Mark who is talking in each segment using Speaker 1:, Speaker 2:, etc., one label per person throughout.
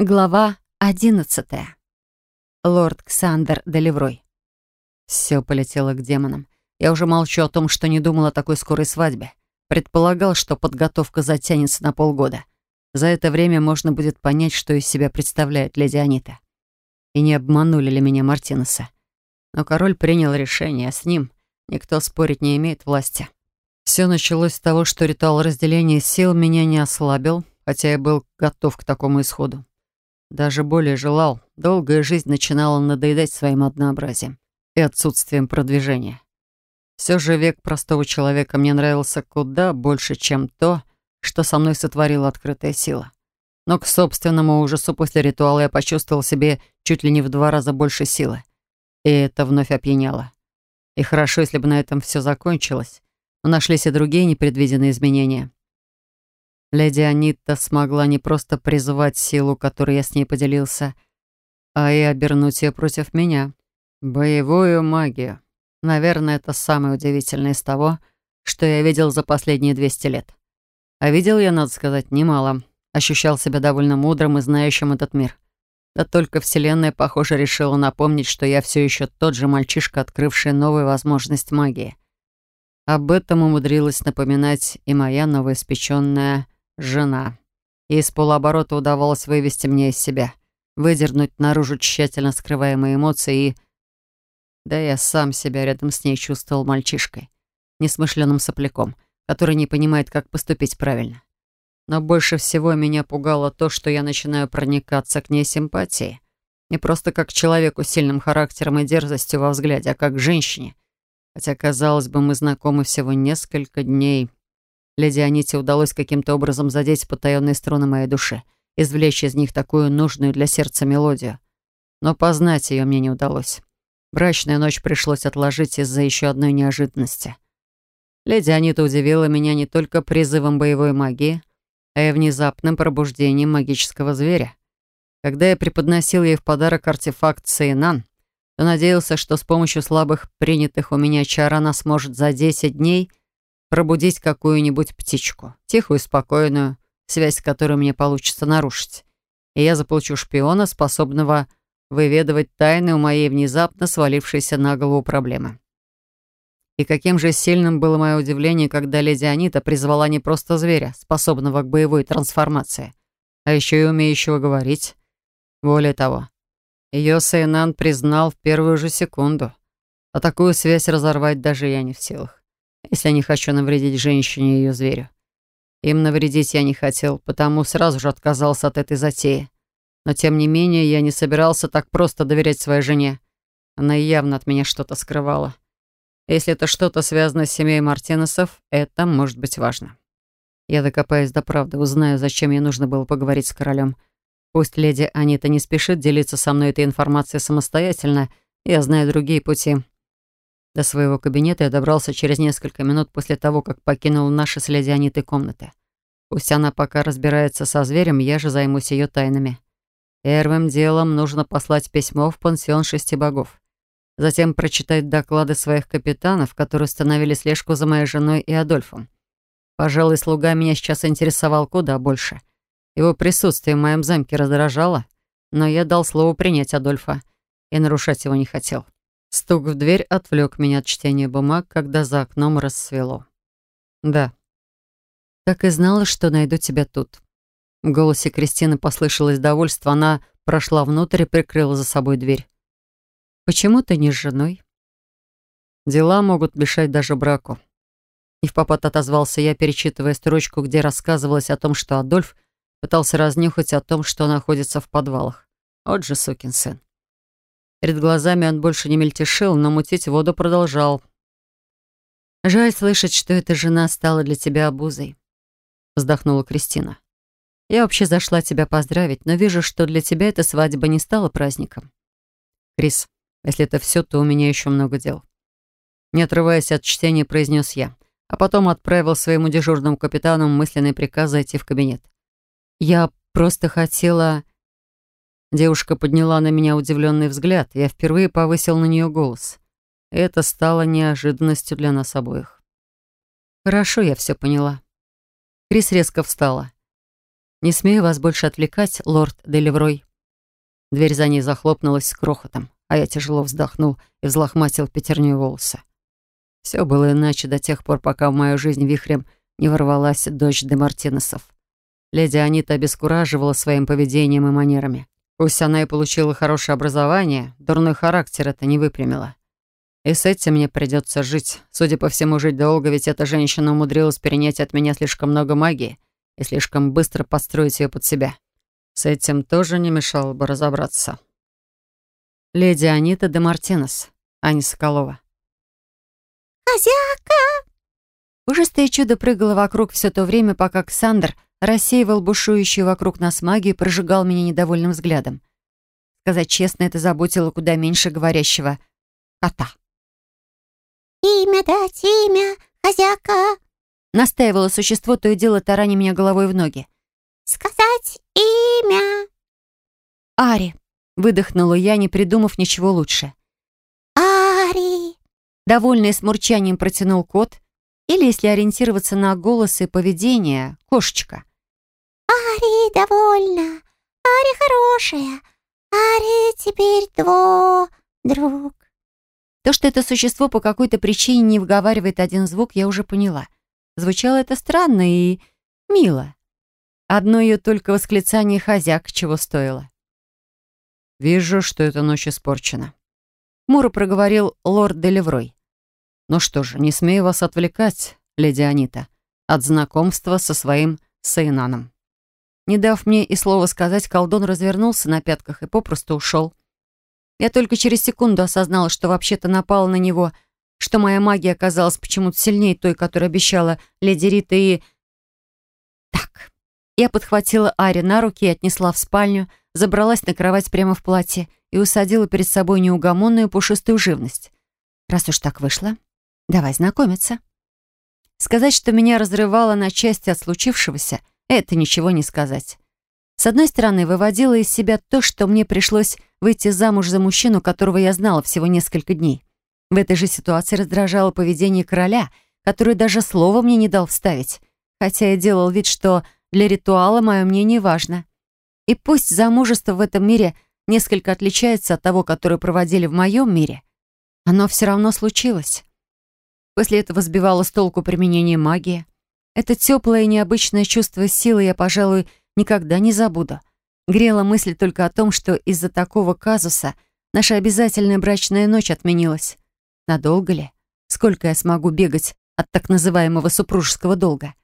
Speaker 1: Глава одиннадцатая. Лорд Ксандер Делеврой. Все полетело к демонам. Я уже молчу о том, что не думал о такой скорой свадьбе. Предполагал, что подготовка затянется на полгода. За это время можно будет понять, что из себя представляет леди Анита. И не обманули ли меня Мартинеса. Но король принял решение, а с ним никто спорить не имеет власти. Все началось с того, что ритуал разделения сил меня не ослабил, хотя я был готов к такому исходу. Даже более желал. Долгая жизнь начинала надоедать своим однообразием и отсутствием продвижения. Все же век простого человека мне нравился куда больше, чем то, что со мной сотворила открытая сила. Но к собственному ужасу после ритуала я почувствовал себе чуть ли не в два раза больше силы. И это вновь опьяняло. И хорошо, если бы на этом все закончилось, но нашлись и другие непредвиденные изменения. Леди Анитта смогла не просто призвать силу, которую я с ней поделился, а и обернуть ее против меня. Боевую магию. Наверное, это самое удивительное из того, что я видел за последние 200 лет. А видел я, надо сказать, немало. Ощущал себя довольно мудрым и знающим этот мир. Да только Вселенная, похоже, решила напомнить, что я все еще тот же мальчишка, открывший новую возможность магии. Об этом умудрилась напоминать и моя новоиспеченная жена. И из полуоборота удавалось вывести меня из себя, выдернуть наружу тщательно скрываемые эмоции и... Да я сам себя рядом с ней чувствовал мальчишкой, несмышленным сопляком, который не понимает, как поступить правильно. Но больше всего меня пугало то, что я начинаю проникаться к ней симпатией. Не просто как человеку с сильным характером и дерзостью во взгляде, а как женщине. Хотя, казалось бы, мы знакомы всего несколько дней — Леди Аните удалось каким-то образом задеть потаенные струны моей души, извлечь из них такую нужную для сердца мелодию. Но познать ее мне не удалось. Брачную ночь пришлось отложить из-за еще одной неожиданности. Леди Анита удивила меня не только призывом боевой магии, а и внезапным пробуждением магического зверя. Когда я преподносил ей в подарок артефакт Сейнан, то надеялся, что с помощью слабых принятых у меня чар она сможет за 10 дней — пробудить какую-нибудь птичку, тихую, и спокойную, связь с которой мне получится нарушить. И я заполучу шпиона, способного выведывать тайны у моей внезапно свалившейся на голову проблемы. И каким же сильным было мое удивление, когда леди Анита призвала не просто зверя, способного к боевой трансформации, а еще и умеющего говорить. Более того, ее Сейнан признал в первую же секунду, а такую связь разорвать даже я не в силах если не хочу навредить женщине и ее зверю. Им навредить я не хотел, потому сразу же отказался от этой затеи. Но тем не менее я не собирался так просто доверять своей жене. Она явно от меня что-то скрывала. Если это что-то связано с семьей Мартинесов, это может быть важно. Я докопаюсь до правды, узнаю, зачем ей нужно было поговорить с королем. Пусть леди Анита не спешит делиться со мной этой информацией самостоятельно, я знаю другие пути. До своего кабинета я добрался через несколько минут после того, как покинул наши с леди комнаты. Пусть она пока разбирается со зверем, я же займусь ее тайнами. Первым делом нужно послать письмо в пансион шести богов. Затем прочитать доклады своих капитанов, которые установили слежку за моей женой и Адольфом. Пожалуй, слуга меня сейчас интересовал куда больше. Его присутствие в моем замке раздражало, но я дал слово принять Адольфа и нарушать его не хотел. Стук в дверь отвлек меня от чтения бумаг, когда за окном рассвело. «Да». «Так и знала, что найду тебя тут». В голосе Кристины послышалось довольство. Она прошла внутрь и прикрыла за собой дверь. «Почему ты не с женой?» «Дела могут мешать даже браку». И в попад отозвался я, перечитывая строчку, где рассказывалось о том, что Адольф пытался разнюхать о том, что находится в подвалах. Вот же сукин сын. Перед глазами он больше не мельтешил, но мутить воду продолжал. «Жаль слышать, что эта жена стала для тебя обузой», — вздохнула Кристина. «Я вообще зашла тебя поздравить, но вижу, что для тебя эта свадьба не стала праздником». «Крис, если это все, то у меня еще много дел». Не отрываясь от чтения, произнес я, а потом отправил своему дежурному капитану мысленный приказ зайти в кабинет. «Я просто хотела...» Девушка подняла на меня удивленный взгляд. Я впервые повысил на нее голос. Это стало неожиданностью для нас обоих. «Хорошо, я все поняла». Крис резко встала. «Не смею вас больше отвлекать, лорд Делеврой». Дверь за ней захлопнулась с крохотом, а я тяжело вздохнул и взлохматил пятерню волосы. Все было иначе до тех пор, пока в мою жизнь вихрем не ворвалась дочь де Мартинесов. Леди Анита обескураживала своим поведением и манерами. Пусть она и получила хорошее образование, дурной характер это не выпрямила. И с этим мне придется жить. Судя по всему, жить долго, ведь эта женщина умудрилась перенять от меня слишком много магии и слишком быстро подстроить ее под себя. С этим тоже не мешало бы разобраться. Леди Анита де Мартинес, Аня Соколова.
Speaker 2: «Хозяйка!»
Speaker 1: Ужастое чудо прыгало вокруг все то время, пока Ксандр рассеивал бушующую вокруг нас магию и прожигал меня недовольным взглядом. Сказать честно, это заботило куда меньше говорящего кота.
Speaker 2: «Имя дать, имя, хозяка!»
Speaker 1: Настаивало существо, то и дело тараня меня головой в ноги.
Speaker 2: «Сказать имя!»
Speaker 1: «Ари!» — выдохнула я, не придумав ничего лучше.
Speaker 2: «Ари!»
Speaker 1: Довольный с протянул кот — или, если ориентироваться на голос и поведение, кошечка —
Speaker 2: Ари довольна, Ари хорошая, Ари теперь тво друг.
Speaker 1: То, что это существо по какой-то причине не выговаривает один звук, я уже поняла. Звучало это странно и мило. Одно ее только восклицание хозяк чего стоило. «Вижу, что эта ночь испорчена», — хмуро проговорил лорд Делеврой. «Ну что же, не смею вас отвлекать, леди Анита, от знакомства со своим Сейнаном». Не дав мне и слова сказать, колдун развернулся на пятках и попросту ушел. Я только через секунду осознала, что вообще-то напала на него, что моя магия оказалась почему-то сильнее той, которую обещала леди Рита и... Так. Я подхватила Ари на руки и отнесла в спальню, забралась на кровать прямо в платье и усадила перед собой неугомонную пушистую живность. Раз уж так вышло, давай знакомиться. Сказать, что меня разрывало на части от случившегося — это ничего не сказать. С одной стороны, выводило из себя то, что мне пришлось выйти замуж за мужчину, которого я знала всего несколько дней. В этой же ситуации раздражало поведение короля, который даже слова мне не дал вставить, хотя я делал вид, что для ритуала мое мнение важно. И пусть замужество в этом мире несколько отличается от того, которое проводили в моем мире, оно все равно случилось. После этого сбивало с толку применение магии, это теплое и необычное чувство силы я, пожалуй, никогда не забуду. Грела мысль только о том, что из-за такого казуса наша обязательная брачная ночь отменилась. Надолго ли? Сколько я смогу бегать от так называемого супружеского долга?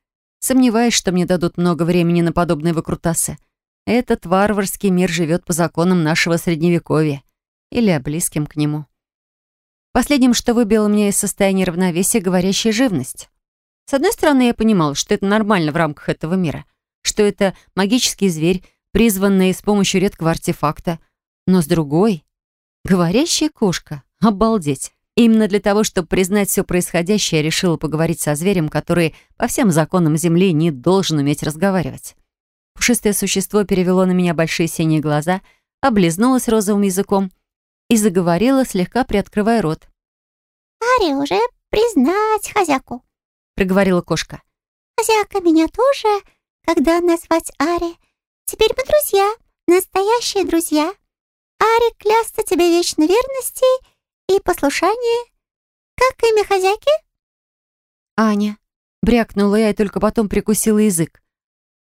Speaker 1: Сомневаюсь, что мне дадут много времени на подобные выкрутасы. Этот варварский мир живет по законам нашего Средневековья или близким к нему. Последним, что выбило меня из состояния равновесия, говорящая живность. С одной стороны, я понимал, что это нормально в рамках этого мира, что это магический зверь, призванный с помощью редкого артефакта. Но с другой... Говорящая кошка. Обалдеть. Именно для того, чтобы признать все происходящее, я решила поговорить со зверем, который по всем законам Земли не должен уметь разговаривать. Пушистое существо перевело на меня большие синие глаза, облизнулось розовым языком и заговорила, слегка приоткрывая рот.
Speaker 2: «Ари уже признать хозяку.
Speaker 1: — проговорила кошка.
Speaker 2: «Хозяйка меня тоже, когда назвать Ари. Теперь мы друзья, настоящие друзья. Ари клясться тебе вечной верности и послушания. Как имя хозяйки?»
Speaker 1: «Аня», — брякнула я и только потом прикусила язык.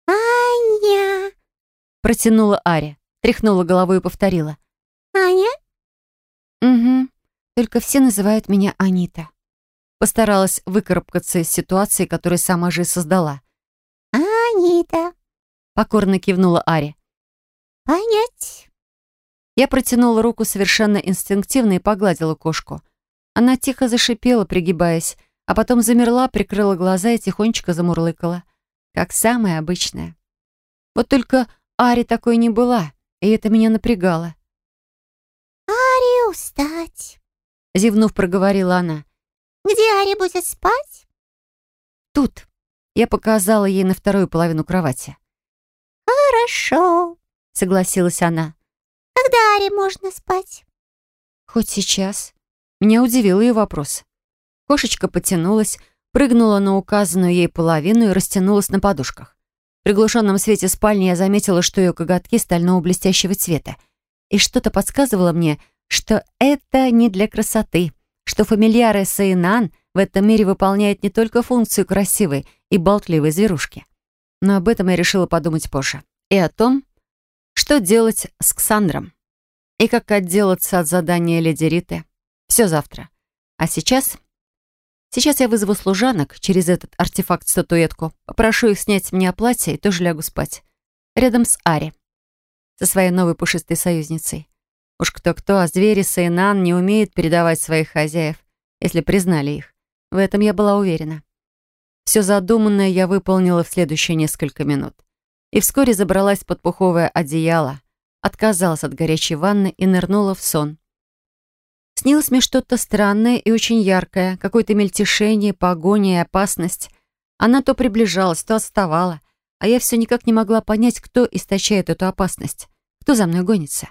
Speaker 2: «Аня!»
Speaker 1: — протянула Ари, тряхнула головой и повторила.
Speaker 2: «Аня?»
Speaker 1: «Угу, только все называют меня Анита». Постаралась выкарабкаться из ситуации, которую сама же и создала.
Speaker 2: «Анита!»
Speaker 1: — покорно кивнула Ари.
Speaker 2: «Понять!»
Speaker 1: Я протянула руку совершенно инстинктивно и погладила кошку. Она тихо зашипела, пригибаясь, а потом замерла, прикрыла глаза и тихонечко замурлыкала. Как самая обычная. Вот только Ари такой не была, и это меня напрягало.
Speaker 2: «Ари, устать!»
Speaker 1: — зевнув, проговорила она.
Speaker 2: «Где Ари будет спать?»
Speaker 1: «Тут». Я показала ей на вторую половину кровати.
Speaker 2: «Хорошо», — согласилась она. «Когда Ари можно спать?»
Speaker 1: «Хоть сейчас». Меня удивил ее вопрос. Кошечка потянулась, прыгнула на указанную ей половину и растянулась на подушках. В приглушенном свете спальни я заметила, что ее коготки стального блестящего цвета. И что-то подсказывало мне, что это не для красоты что фамильяры Саинан в этом мире выполняет не только функцию красивой и болтливой зверушки. Но об этом я решила подумать позже. И о том, что делать с Ксандром. И как отделаться от задания леди Риты. Все завтра. А сейчас... Сейчас я вызову служанок через этот артефакт-статуэтку, попрошу их снять с меня платье и тоже лягу спать. Рядом с Ари. Со своей новой пушистой союзницей. Уж кто-кто, а звери Сейнан не умеют передавать своих хозяев, если признали их. В этом я была уверена. Все задуманное я выполнила в следующие несколько минут. И вскоре забралась под пуховое одеяло, отказалась от горячей ванны и нырнула в сон. Снилось мне что-то странное и очень яркое, какое-то мельтешение, погоня и опасность. Она то приближалась, то отставала, а я все никак не могла понять, кто источает эту опасность, кто за мной гонится.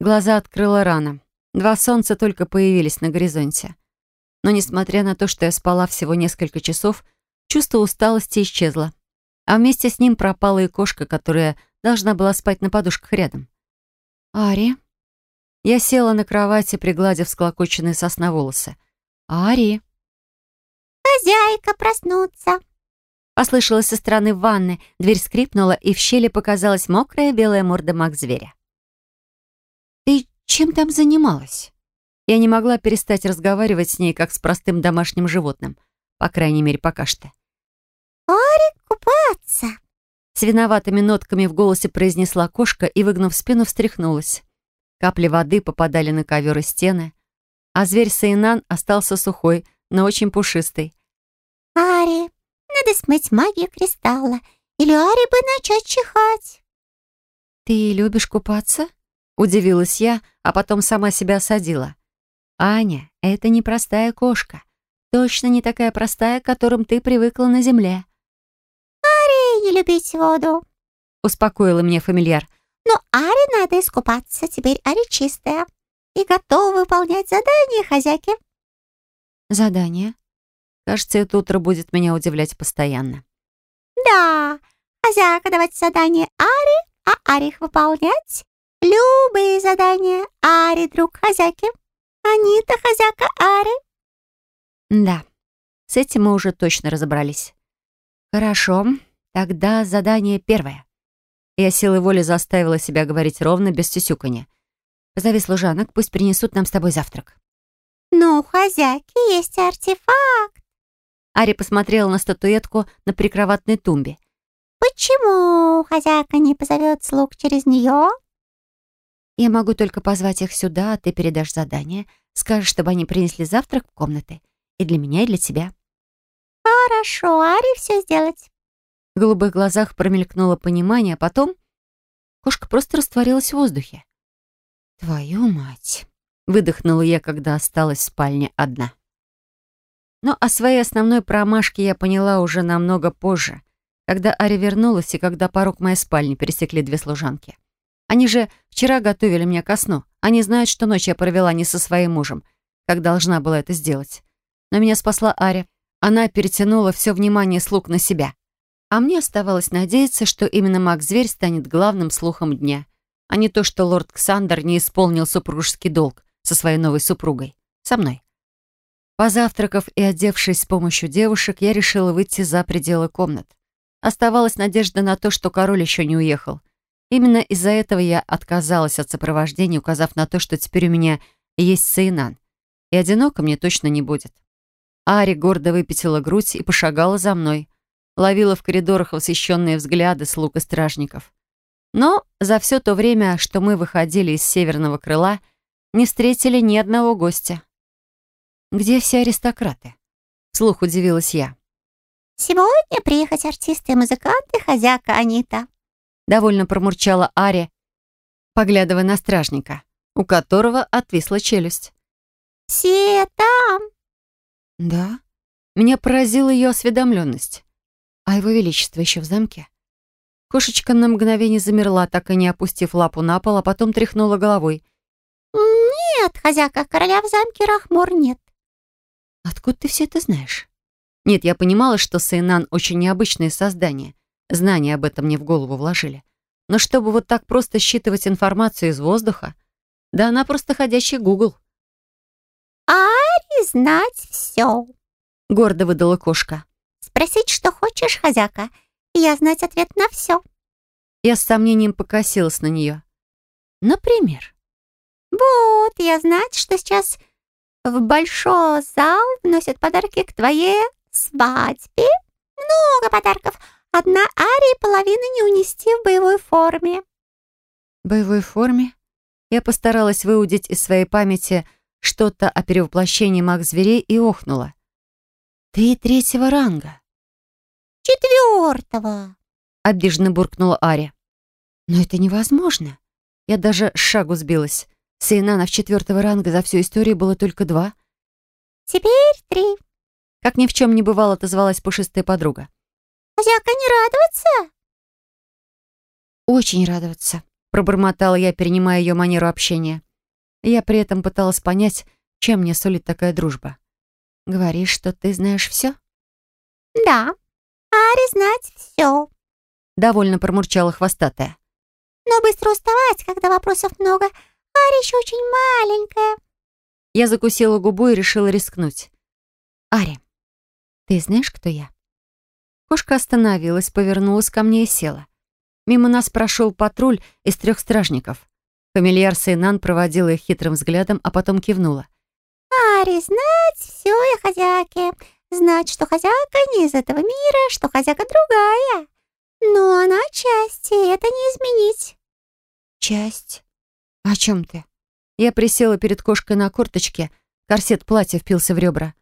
Speaker 1: Глаза открыла рано. Два солнца только появились на горизонте. Но, несмотря на то, что я спала всего несколько часов, чувство усталости исчезло. А вместе с ним пропала и кошка, которая должна была спать на подушках рядом. «Ари?» Я села на кровати, пригладив склокоченные сосна волосы. «Ари?»
Speaker 2: «Хозяйка проснуться!»
Speaker 1: Послышалось со стороны ванны, дверь скрипнула, и в щели показалась мокрая белая морда маг-зверя. Чем там занималась? Я не могла перестать разговаривать с ней, как с простым домашним животным. По крайней мере, пока что.
Speaker 2: «Орик купаться!»
Speaker 1: С виноватыми нотками в голосе произнесла кошка и, выгнув спину, встряхнулась. Капли воды попадали на ковер и стены, а зверь Сейнан остался сухой, но очень пушистый.
Speaker 2: «Ари, надо смыть магию кристалла, или Ари бы начать чихать».
Speaker 1: «Ты любишь купаться?» Удивилась я, а потом сама себя осадила. «Аня, это не простая кошка. Точно не такая простая, к которым ты привыкла на земле».
Speaker 2: «Ари не любить воду», —
Speaker 1: успокоила мне фамильяр.
Speaker 2: «Но Ари, надо искупаться, теперь Ари чистая и готова выполнять задание хозяйки».
Speaker 1: «Задание? Кажется, это утро будет меня удивлять постоянно».
Speaker 2: «Да, хозяйка давать задание Ари, а Ари их выполнять Любые задания Ари, друг хозяки. Анита, хозяка Ари.
Speaker 1: Да, с этим мы уже точно разобрались. Хорошо, тогда задание первое. Я силой воли заставила себя говорить ровно, без сюсюканья. Позови служанок, пусть принесут нам с тобой завтрак.
Speaker 2: «Ну, у хозяйки есть артефакт!»
Speaker 1: Ари посмотрела на статуэтку на прикроватной тумбе.
Speaker 2: «Почему хозяйка не позовет слуг через нее?»
Speaker 1: Я могу только позвать их сюда, а ты передашь задание, скажешь, чтобы они принесли завтрак в комнаты. И для меня, и для тебя».
Speaker 2: «Хорошо, Ари все сделать».
Speaker 1: В голубых глазах промелькнуло понимание, а потом кошка просто растворилась в воздухе. «Твою мать!» — выдохнула я, когда осталась в спальне одна. Но о своей основной промашке я поняла уже намного позже, когда Ари вернулась и когда порог моей спальни пересекли две служанки. Они же вчера готовили меня ко сну. Они знают, что ночь я провела не со своим мужем, как должна была это сделать. Но меня спасла Аря. Она перетянула все внимание слуг на себя. А мне оставалось надеяться, что именно маг-зверь станет главным слухом дня, а не то, что лорд Ксандр не исполнил супружеский долг со своей новой супругой. Со мной. Позавтракав и одевшись с помощью девушек, я решила выйти за пределы комнат. Оставалась надежда на то, что король еще не уехал — Именно из-за этого я отказалась от сопровождения, указав на то, что теперь у меня есть Сейнан, и одиноко мне точно не будет. Ари гордо выпятила грудь и пошагала за мной. Ловила в коридорах восхищенные взгляды слуг и стражников. Но за все то время, что мы выходили из северного крыла, не встретили ни одного гостя. «Где все аристократы?» — вслух удивилась я.
Speaker 2: «Сегодня приехать артисты и музыканты хозяйка Анита»,
Speaker 1: довольно промурчала Ари, поглядывая на стражника, у которого отвисла челюсть.
Speaker 2: «Все там!»
Speaker 1: «Да?» Меня поразила ее осведомленность. А его величество еще в замке? Кошечка на мгновение замерла, так и не опустив лапу на пол, а потом тряхнула головой.
Speaker 2: «Нет, хозяйка, короля в замке Рахмор нет».
Speaker 1: «Откуда ты все это знаешь?» Нет, я понимала, что Сейнан очень необычное создание, Знания об этом мне в голову вложили. Но чтобы вот так просто считывать информацию из воздуха, да она просто ходящий гугл.
Speaker 2: «Ари знать все», —
Speaker 1: гордо выдала кошка.
Speaker 2: «Спросить, что хочешь, хозяка, и я знать ответ на все».
Speaker 1: Я с сомнением покосилась на нее. «Например?»
Speaker 2: «Вот, я знать, что сейчас в большой зал вносят подарки к твоей свадьбе. Много подарков, Одна ария половины не унести в боевой форме».
Speaker 1: «Боевой форме?» Я постаралась выудить из своей памяти что-то о перевоплощении маг-зверей и охнула. «Ты третьего ранга».
Speaker 2: «Четвертого», —
Speaker 1: обиженно буркнула Аря. «Но это невозможно. Я даже шагу сбилась. Сейнанов четвертого ранга за всю историю было только два».
Speaker 2: «Теперь три», —
Speaker 1: как ни в чем не бывало отозвалась пушистая подруга.
Speaker 2: «Как не радоваться?»
Speaker 1: «Очень радоваться», — пробормотала я, перенимая ее манеру общения. Я при этом пыталась понять, чем мне сулит такая дружба. «Говоришь, что ты знаешь все?»
Speaker 2: «Да, Ари знать все», —
Speaker 1: довольно промурчала хвостатая.
Speaker 2: «Но быстро уставать, когда вопросов много. Ари еще очень маленькая».
Speaker 1: Я закусила губу и решила рискнуть. «Ари, ты знаешь, кто я?» Кошка остановилась, повернулась ко мне и села. Мимо нас прошел патруль из трех стражников. Фамильяр Сейнан проводила их хитрым взглядом, а потом кивнула.
Speaker 2: «Ари, знать все о хозяйке. Знать, что хозяйка не из этого мира, что хозяйка другая. Но она часть, и это не изменить».
Speaker 1: «Часть? О чем ты?» Я присела перед кошкой на корточке. Корсет платья впился в ребра.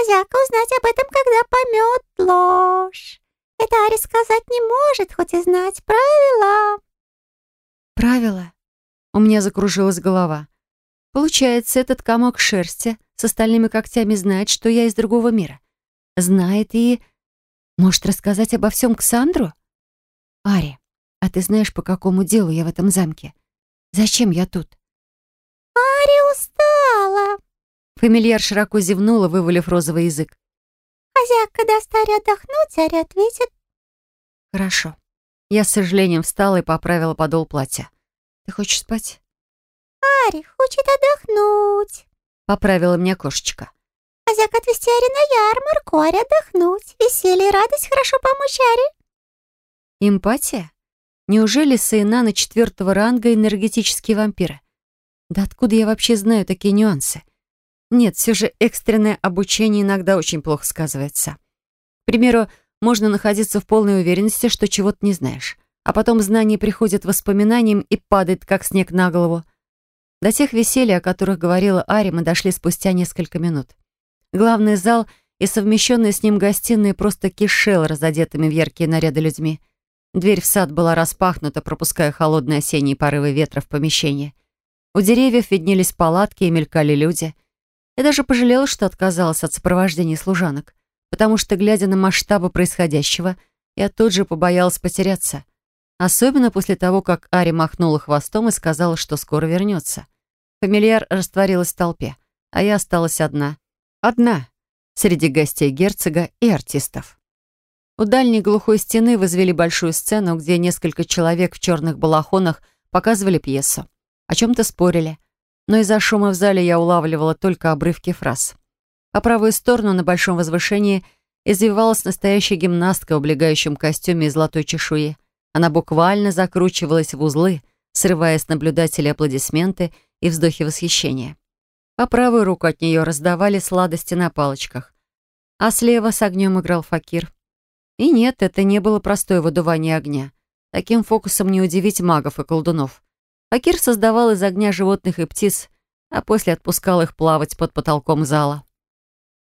Speaker 2: Хозяйка узнать об этом, когда поймет ложь. Это Ари сказать не может, хоть и знать правила.
Speaker 1: Правила? У меня закружилась голова. Получается, этот комок шерсти с остальными когтями знает, что я из другого мира. Знает и... Может рассказать обо всем Ксандру? Ари, а ты знаешь, по какому делу я в этом замке? Зачем я тут?
Speaker 2: Ари устал.
Speaker 1: Фамильяр широко зевнула, вывалив розовый язык.
Speaker 2: «Хозяйка, даст Аре отдохнуть, Аре ответит».
Speaker 1: «Хорошо». Я с сожалением встала и поправила подол платья. «Ты хочешь спать?»
Speaker 2: «Ари хочет отдохнуть», —
Speaker 1: поправила меня кошечка.
Speaker 2: «Хозяйка, отвезти Ари на ярмарку, Ари отдохнуть. Веселье и радость хорошо помочь Ари».
Speaker 1: «Эмпатия? Неужели сына на четвертого ранга энергетические вампиры? Да откуда я вообще знаю такие нюансы?» Нет, все же экстренное обучение иногда очень плохо сказывается. К примеру, можно находиться в полной уверенности, что чего-то не знаешь. А потом знание приходит воспоминанием и падает, как снег на голову. До тех веселья, о которых говорила Ари, мы дошли спустя несколько минут. Главный зал и совмещенные с ним гостиные просто кишел разодетыми в яркие наряды людьми. Дверь в сад была распахнута, пропуская холодные осенние порывы ветра в помещение. У деревьев виднелись палатки и мелькали люди — я даже пожалела, что отказалась от сопровождения служанок, потому что, глядя на масштабы происходящего, я тут же побоялась потеряться. Особенно после того, как Ари махнула хвостом и сказала, что скоро вернется. Фамильяр растворилась в толпе, а я осталась одна. Одна среди гостей герцога и артистов. У дальней глухой стены возвели большую сцену, где несколько человек в черных балахонах показывали пьесу. О чем-то спорили — но из-за шума в зале я улавливала только обрывки фраз. По правую сторону на большом возвышении извивалась настоящая гимнастка в облегающем костюме и золотой чешуи. Она буквально закручивалась в узлы, срывая с наблюдателей аплодисменты и вздохи восхищения. По правую руку от нее раздавали сладости на палочках. А слева с огнем играл факир. И нет, это не было простое выдувание огня. Таким фокусом не удивить магов и колдунов. Факир создавал из огня животных и птиц, а после отпускал их плавать под потолком зала.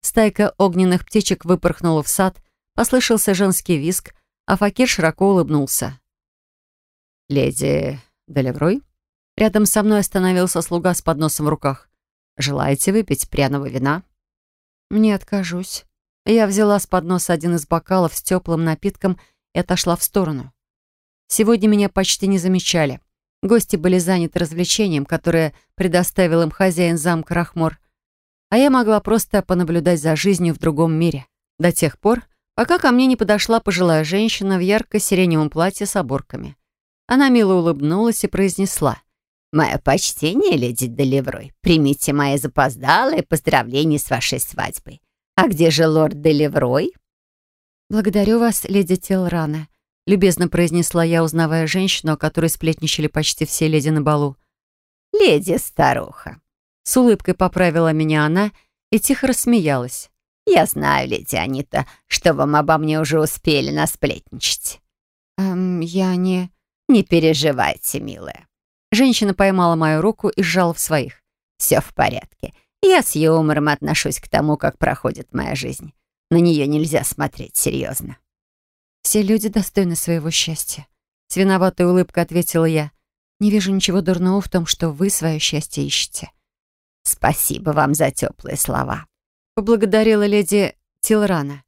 Speaker 1: Стайка огненных птичек выпорхнула в сад, послышался женский виск, а Факир широко улыбнулся. «Леди Делеврой?» Рядом со мной остановился слуга с подносом в руках. «Желаете выпить пряного вина?» «Не откажусь». Я взяла с подноса один из бокалов с теплым напитком и отошла в сторону. Сегодня меня почти не замечали. Гости были заняты развлечением, которое предоставил им хозяин замка Рахмор. А я могла просто понаблюдать за жизнью в другом мире. До тех пор, пока ко мне не подошла пожилая женщина в ярко-сиреневом платье с оборками. Она мило улыбнулась и произнесла.
Speaker 3: «Мое почтение, леди Делеврой, примите мои запоздалые поздравления с вашей свадьбой. А где же лорд Делеврой?»
Speaker 1: «Благодарю вас, леди Телрана», — любезно произнесла я, узнавая женщину, о которой сплетничали почти все леди на балу.
Speaker 3: «Леди-старуха», — с улыбкой поправила меня она и тихо рассмеялась. «Я знаю, леди Анита, что вам обо мне уже успели насплетничать».
Speaker 1: «Эм, я не...»
Speaker 3: «Не переживайте, милая».
Speaker 1: Женщина поймала мою руку и сжала в своих.
Speaker 3: «Все в порядке. Я с юмором отношусь к тому, как проходит моя жизнь. На нее нельзя смотреть серьезно».
Speaker 1: Все люди достойны своего счастья. С виноватой улыбкой ответила я. Не вижу ничего дурного в том, что вы свое счастье ищете.
Speaker 3: Спасибо вам за теплые слова.
Speaker 1: Поблагодарила леди Тилрана.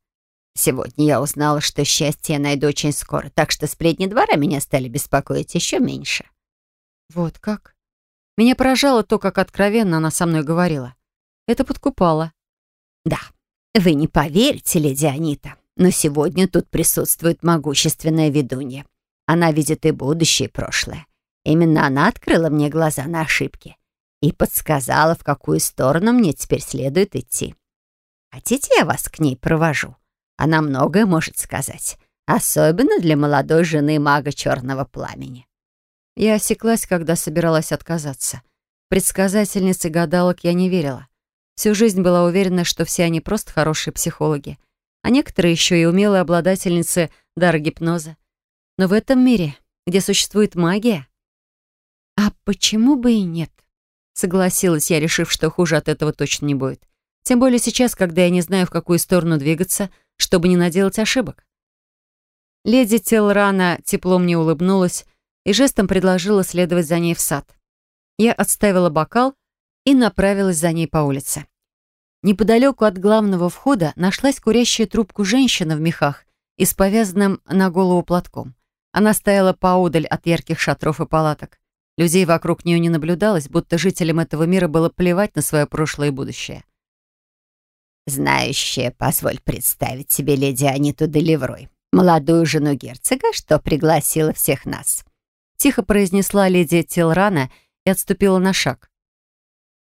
Speaker 3: Сегодня я узнала, что счастье я найду очень скоро, так что сплетни двора меня стали беспокоить еще меньше.
Speaker 1: Вот как? Меня поражало то, как откровенно она со мной говорила. Это подкупало.
Speaker 3: Да, вы не поверите, леди Анита, но сегодня тут присутствует могущественная ведунья. Она видит и будущее, и прошлое. Именно она открыла мне глаза на ошибки и подсказала, в какую сторону мне теперь следует идти. А Хотите, я вас к ней провожу? Она многое может сказать, особенно для молодой жены мага черного пламени.
Speaker 1: Я осеклась, когда собиралась отказаться. Предсказательнице гадалок я не верила. Всю жизнь была уверена, что все они просто хорошие психологи а некоторые еще и умелые обладательницы дара гипноза. Но в этом мире, где существует магия... А почему бы и нет? Согласилась я, решив, что хуже от этого точно не будет. Тем более сейчас, когда я не знаю, в какую сторону двигаться, чтобы не наделать ошибок. Леди Телрана тепло мне улыбнулась и жестом предложила следовать за ней в сад. Я отставила бокал и направилась за ней по улице. Неподалеку от главного входа нашлась курящая трубку женщина в мехах и с повязанным на голову платком. Она стояла поодаль от ярких шатров и палаток. Людей вокруг нее не наблюдалось, будто жителям этого мира было плевать на свое прошлое и будущее.
Speaker 3: «Знающая, позволь представить себе леди Аниту Делеврой, молодую жену герцога, что пригласила всех нас», —
Speaker 1: тихо произнесла леди Телрана и отступила на шаг.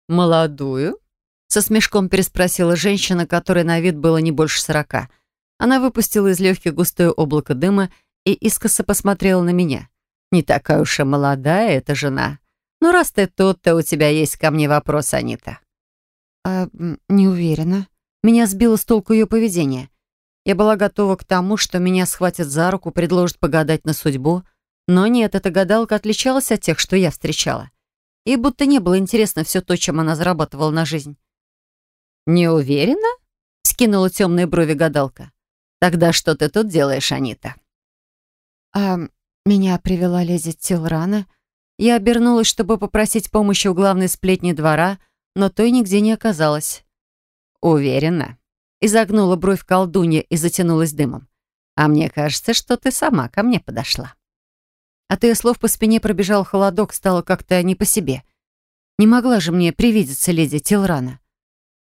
Speaker 3: «Молодую?»
Speaker 1: Со смешком переспросила женщина, которой на вид было не больше сорока. Она выпустила из легких густое облако дыма и искоса посмотрела на меня. «Не такая уж и молодая эта жена. Ну, раз ты тот, то у тебя есть ко мне вопрос, Анита». «А, не уверена. Меня сбило с толку ее поведение. Я была готова к тому, что меня схватят за руку, предложат погадать на судьбу. Но нет, эта гадалка отличалась от тех, что я встречала. И будто не было интересно все то, чем она зарабатывала на жизнь.
Speaker 3: «Не уверена?» — скинула темные брови гадалка. «Тогда что ты тут делаешь, Анита?»
Speaker 1: «А меня привела леди Тилрана. Я обернулась, чтобы попросить помощи у главной сплетни двора, но той нигде не оказалось».
Speaker 3: «Уверена?» — изогнула бровь колдунья и затянулась дымом. «А мне кажется, что ты сама ко мне подошла».
Speaker 1: От ее слов по спине пробежал холодок, стало как-то не по себе. Не могла же мне привидеться леди Тилрана.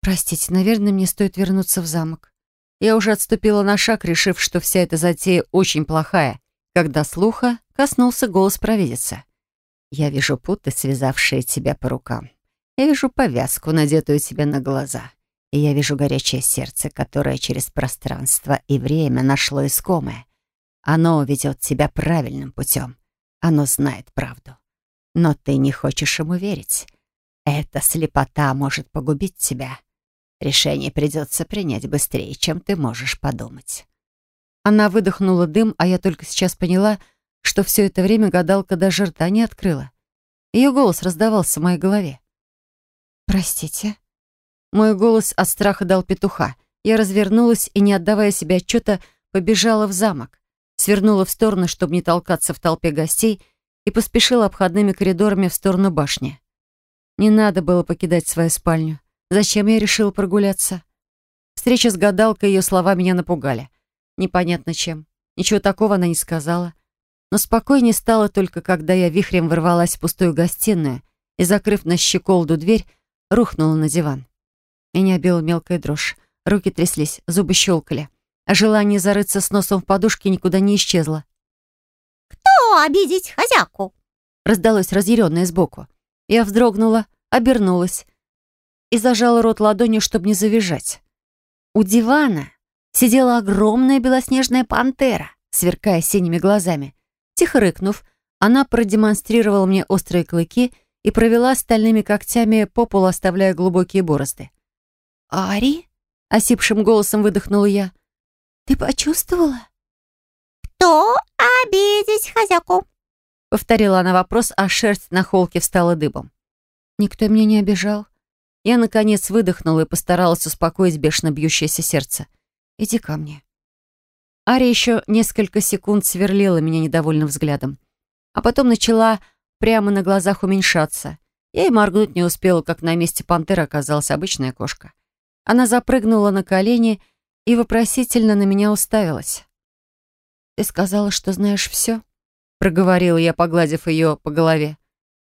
Speaker 1: «Простите, наверное, мне стоит вернуться в замок». Я уже отступила на шаг, решив, что вся эта затея очень плохая, когда слуха коснулся голос провидица.
Speaker 3: «Я вижу путы, связавшие тебя по рукам. Я вижу повязку, надетую тебе на глаза. И я вижу горячее сердце, которое через пространство и время нашло искомое. Оно ведет тебя правильным путем. Оно знает правду. Но ты не хочешь ему верить. Эта слепота может погубить тебя. Решение придется принять быстрее, чем ты можешь подумать».
Speaker 1: Она выдохнула дым, а я только сейчас поняла, что все это время гадалка даже рта не открыла. Ее голос раздавался в моей голове. «Простите?» Мой голос от страха дал петуха. Я развернулась и, не отдавая себе отчета, побежала в замок, свернула в сторону, чтобы не толкаться в толпе гостей, и поспешила обходными коридорами в сторону башни. Не надо было покидать свою спальню. Зачем я решила прогуляться? Встреча с гадалкой и ее слова меня напугали. Непонятно чем. Ничего такого она не сказала. Но спокойнее стало только, когда я вихрем ворвалась в пустую гостиную и, закрыв на щеколду дверь, рухнула на диван. Меня била мелкая дрожь. Руки тряслись, зубы щелкали. А желание зарыться с носом в подушке никуда не исчезло.
Speaker 2: «Кто обидеть хозяйку?»
Speaker 1: Раздалось разъяренное сбоку. Я вздрогнула, обернулась и зажала рот ладонью, чтобы не завизжать. У дивана сидела огромная белоснежная пантера, сверкая синими глазами. Тихо рыкнув, она продемонстрировала мне острые клыки и провела стальными когтями по полу, оставляя глубокие борозды. «Ари?» — осипшим голосом выдохнула я. «Ты почувствовала?»
Speaker 2: «Кто обидеть хозяку?»
Speaker 1: — повторила она вопрос, а шерсть на холке встала дыбом. «Никто меня не обижал. Я, наконец, выдохнула и постаралась успокоить бешено бьющееся сердце. «Иди ко мне». Ари еще несколько секунд сверлила меня недовольным взглядом, а потом начала прямо на глазах уменьшаться. Я и моргнуть не успела, как на месте пантеры оказалась обычная кошка. Она запрыгнула на колени и вопросительно на меня уставилась. «Ты сказала, что знаешь все?» — проговорила я, погладив ее по голове.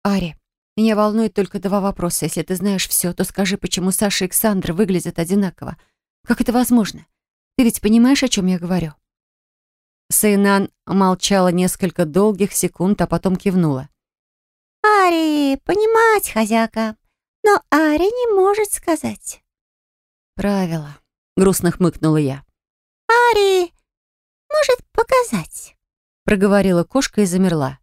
Speaker 1: «Ари, меня волнует только два вопроса. Если ты знаешь все, то скажи, почему Саша и Александр выглядят одинаково. Как это возможно? Ты ведь понимаешь, о чем я говорю?» Сейнан молчала несколько долгих секунд, а потом кивнула.
Speaker 2: «Ари, понимать, хозяка, но Ари не может сказать».
Speaker 1: «Правило», — грустно хмыкнула я.
Speaker 2: «Ари может показать», —
Speaker 1: проговорила кошка и замерла.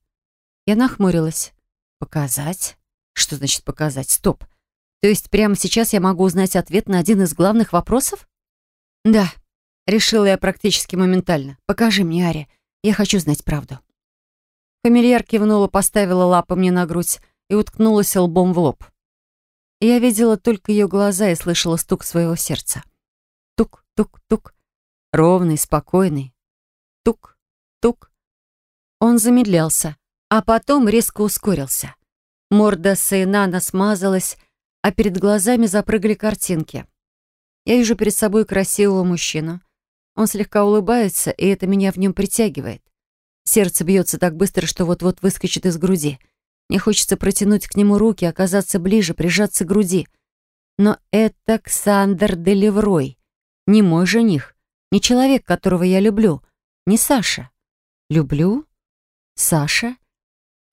Speaker 1: Я нахмурилась. «Показать?» Что значит показать? Стоп. То есть прямо сейчас я могу узнать ответ на один из главных вопросов? Да. Решила я практически моментально. Покажи мне, Ари. Я хочу знать правду. Фамильяр кивнула, поставила лапы мне на грудь и уткнулась лбом в лоб. Я видела только ее глаза и слышала стук своего сердца. Тук-тук-тук. Ровный, спокойный. Тук-тук. Он замедлялся, а потом резко ускорился. Морда Сейнана смазалась, а перед глазами запрыгали картинки. Я вижу перед собой красивого мужчину. Он слегка улыбается, и это меня в нем притягивает. Сердце бьется так быстро, что вот-вот выскочит из груди. Мне хочется протянуть к нему руки, оказаться ближе, прижаться к груди. Но это Ксандер Делеврой, не мой жених, не человек, которого я люблю, не Саша. Люблю? Саша?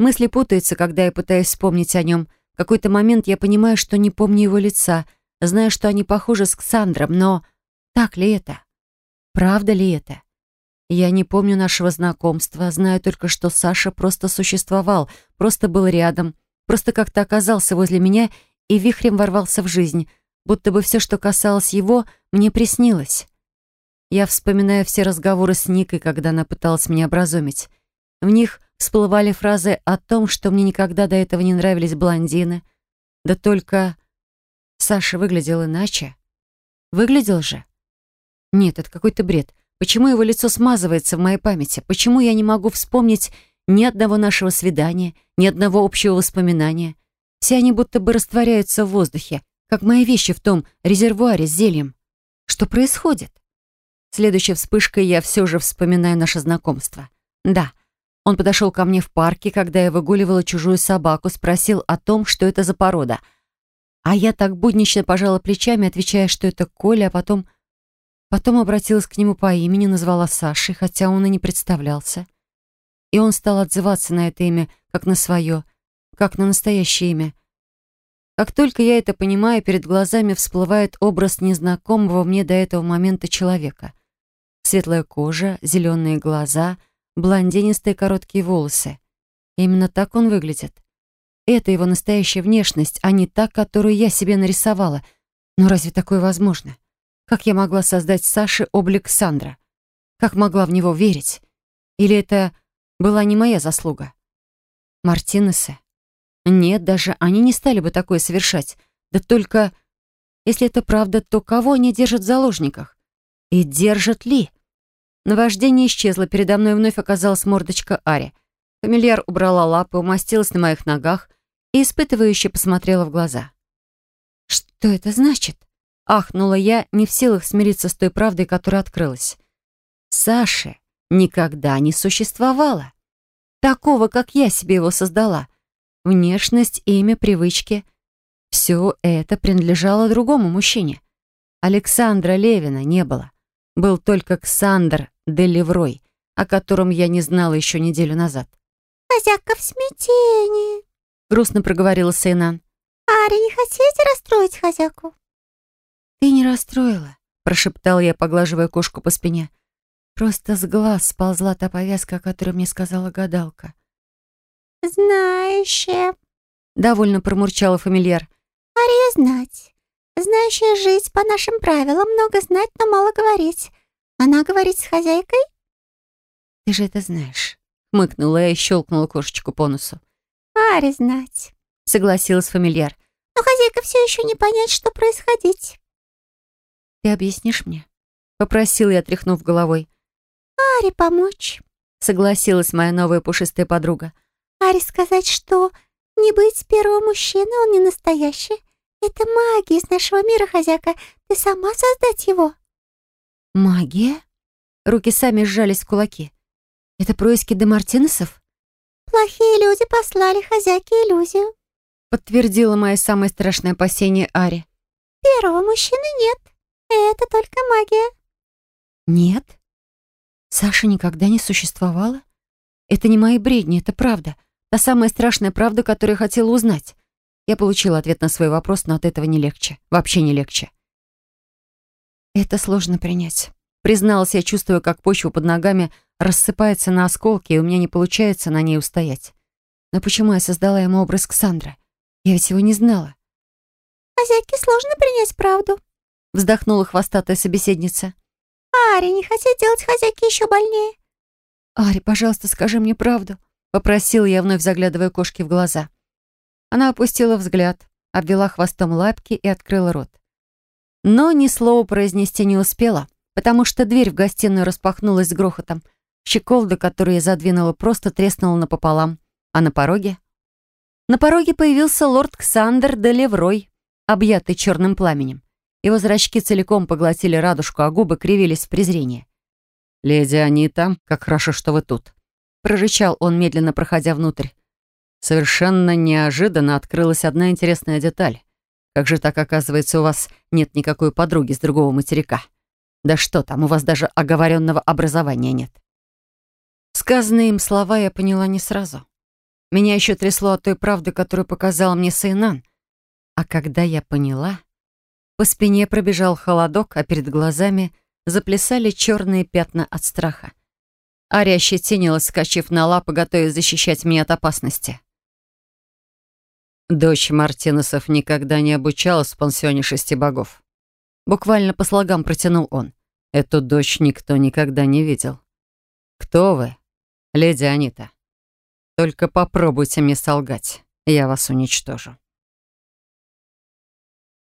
Speaker 1: Мысли путаются, когда я пытаюсь вспомнить о нем. В какой-то момент я понимаю, что не помню его лица. Знаю, что они похожи с Ксандром, но так ли это? Правда ли это? Я не помню нашего знакомства, знаю только, что Саша просто существовал, просто был рядом, просто как-то оказался возле меня и вихрем ворвался в жизнь, будто бы все, что касалось его, мне приснилось. Я вспоминаю все разговоры с Никой, когда она пыталась меня образумить. В них всплывали фразы о том, что мне никогда до этого не нравились блондины. Да только Саша выглядел иначе. Выглядел же. Нет, это какой-то бред. Почему его лицо смазывается в моей памяти? Почему я не могу вспомнить ни одного нашего свидания, ни одного общего воспоминания? Все они будто бы растворяются в воздухе, как мои вещи в том резервуаре с зельем. Что происходит? Следующей вспышкой я все же вспоминаю наше знакомство. Да, он подошел ко мне в парке, когда я выгуливала чужую собаку, спросил о том, что это за порода. А я так буднично пожала плечами, отвечая, что это Коля, а потом... Потом обратилась к нему по имени, назвала Сашей, хотя он и не представлялся. И он стал отзываться на это имя, как на свое, как на настоящее имя. Как только я это понимаю, перед глазами всплывает образ незнакомого мне до этого момента человека. Светлая кожа, зеленые глаза — блондинистые короткие волосы. Именно так он выглядит. Это его настоящая внешность, а не та, которую я себе нарисовала. Но разве такое возможно? Как я могла создать Саше облик Сандра? Как могла в него верить? Или это была не моя заслуга? Мартинесы? Нет, даже они не стали бы такое совершать. Да только, если это правда, то кого они держат в заложниках? И держат ли? Наваждение исчезло, передо мной вновь оказалась мордочка Ари. Фамильяр убрала лапы, умостилась на моих ногах и испытывающе посмотрела в глаза. «Что это значит?» — ахнула я, не в силах смириться с той правдой, которая открылась. «Саши никогда не существовало. Такого, как я себе его создала. Внешность, имя, привычки — все это принадлежало другому мужчине. Александра Левина не было» был только Ксандр де Леврой, о котором я не знала еще неделю назад.
Speaker 2: «Хозяка в смятении», —
Speaker 1: грустно проговорила Сейнан.
Speaker 2: «Ари, не хотите расстроить хозяку?»
Speaker 1: «Ты не расстроила», — Прошептал я, поглаживая кошку по спине. Просто с глаз сползла та повязка, о которой мне сказала гадалка.
Speaker 2: «Знающая», э, —
Speaker 1: довольно промурчала фамильяр.
Speaker 2: Ари, знать знающая жить по нашим правилам, много знать, но мало говорить. Она говорит с хозяйкой?»
Speaker 1: «Ты же это знаешь», — хмыкнула я и щелкнула кошечку по носу.
Speaker 2: «Ари знать», — согласилась фамильяр. «Но хозяйка все еще не понять, что происходить».
Speaker 1: «Ты объяснишь мне?» — Попросил я, тряхнув головой.
Speaker 2: «Ари помочь», —
Speaker 1: согласилась моя новая пушистая подруга.
Speaker 2: «Ари сказать, что не быть первого мужчины, он не настоящий, «Это магия из нашего мира, хозяйка. Ты сама создать его?»
Speaker 1: «Магия?» Руки сами сжались в кулаки. «Это происки Демартинесов?»
Speaker 2: «Плохие люди послали хозяйке иллюзию»,
Speaker 1: подтвердила мое самое страшное опасение Ари.
Speaker 2: «Первого мужчины нет. Это только магия».
Speaker 1: «Нет? Саша никогда не существовала? Это не мои бредни, это правда. Та самая страшная правда, которую я хотела узнать. Я получила ответ на свой вопрос, но от этого не легче. Вообще не легче. «Это сложно принять», — призналась я, чувствуя, как почва под ногами рассыпается на осколки, и у меня не получается на ней устоять. Но почему я создала ему образ Ксандра? Я ведь его не знала.
Speaker 2: «А «Хозяйке сложно принять правду», —
Speaker 1: вздохнула хвостатая собеседница.
Speaker 2: «Ари, не хотят делать хозяйке еще больнее».
Speaker 1: «Ари, пожалуйста, скажи мне правду», — попросил я, вновь заглядывая кошке в глаза. «Ари, она опустила взгляд, обвела хвостом лапки и открыла рот. Но ни слова произнести не успела, потому что дверь в гостиную распахнулась с грохотом. Щеколда, которую я задвинула, просто треснула напополам. А на пороге? На пороге появился лорд Ксандер де Леврой, объятый черным пламенем. Его зрачки целиком поглотили радужку, а губы кривились в презрении. «Леди Анита, как хорошо, что вы тут!» Прорычал он, медленно проходя внутрь. Совершенно неожиданно открылась одна интересная деталь. Как же так, оказывается, у вас нет никакой подруги с другого материка? Да что там, у вас даже оговоренного образования нет. Сказанные им слова я поняла не сразу. Меня еще трясло от той правды, которую показал мне Сейнан. А когда я поняла, по спине пробежал холодок, а перед глазами заплясали черные пятна от страха. Ария ощетинилась, скачив на лапы, готовясь защищать меня от опасности. Дочь Мартинесов никогда не обучалась в пансионе шести богов. Буквально по слогам протянул он. Эту дочь никто никогда не видел. «Кто вы, леди Анита? Только попробуйте мне солгать, я вас уничтожу».